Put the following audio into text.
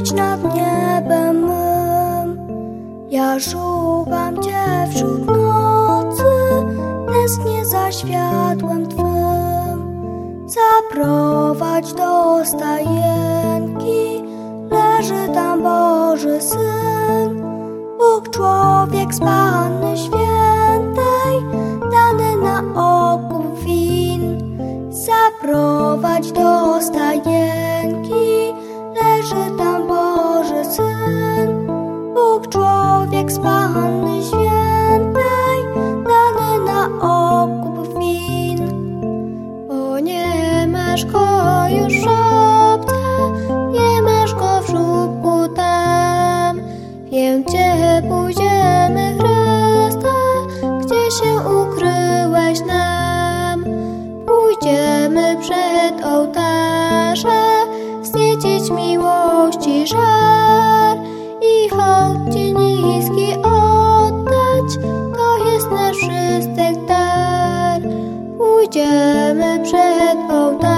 Nad niebem mym. Ja szukam Cię wśród nocy, tęsknię za światłem Twym. Zaprowadź do stajenki, leży tam Boży Syn. Bóg człowiek z Panny Świętej, dany na okup win. Zaprowadź do stajenki, Bóg człowiek z Panny Świętej, dany na okup win. Bo nie masz go już w szopce, nie masz go w żubku tam. Wiem, gdzie pójdziemy, Chryste, gdzie się ukryłeś nam. Pójdziemy przed ołtarze, zniecieć miłości żar i hołd Idziemy przed ołtarzem.